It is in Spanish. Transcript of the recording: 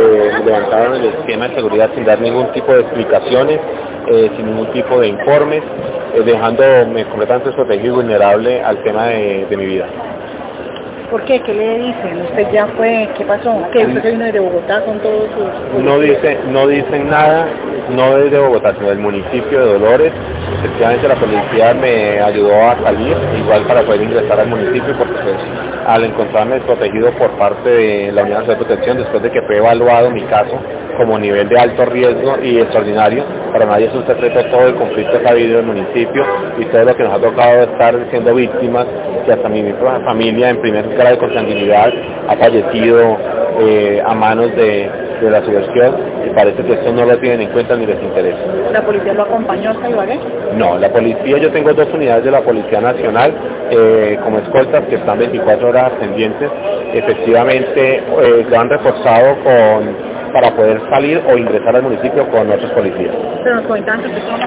eh, levantaron el esquema de seguridad sin dar ningún tipo de explicaciones, eh, sin ningún tipo de informes, eh, dejándome completamente protegido y vulnerable al tema de, de mi vida. ¿Por qué? ¿Qué le dicen? ¿Usted ya fue? ¿Qué pasó? ¿Qué? ¿Usted vino desde Bogotá con todos sus...? No, dice, no dicen nada, no desde Bogotá, sino del municipio de Dolores. Efectivamente la policía me ayudó a salir, igual para poder ingresar al municipio, porque pues, al encontrarme desprotegido por parte de la Unidad de Protección, después de que fue evaluado mi caso como nivel de alto riesgo y extraordinario, para nadie es un secreto todo el conflicto que ha habido en el municipio y todo lo que nos ha tocado estar siendo víctimas, que hasta mi familia en primer grado de consanguinidad ha fallecido eh, a manos de, de la subversión y parece que esto no lo tienen en cuenta ni les interesa. ¿La policía lo acompañó hasta Ibagué? No, la policía, yo tengo dos unidades de la Policía Nacional eh, como escoltas que están 24 horas pendientes. Efectivamente, eh, lo han reforzado con, para poder salir o ingresar al municipio con otros policías. Pero nos que